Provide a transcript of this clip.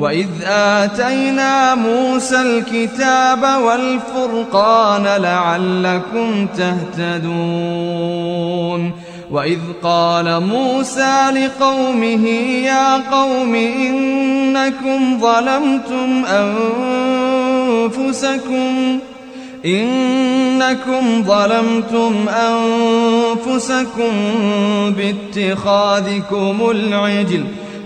وإذ آتينا موسى الكتاب والفرقان لعلكم تهتدون وإذ قال موسى لقومه يا قوم إنكم ظلمتم أنفسكم إنكم ظلمتم أنفسكم باتخاذكم العجل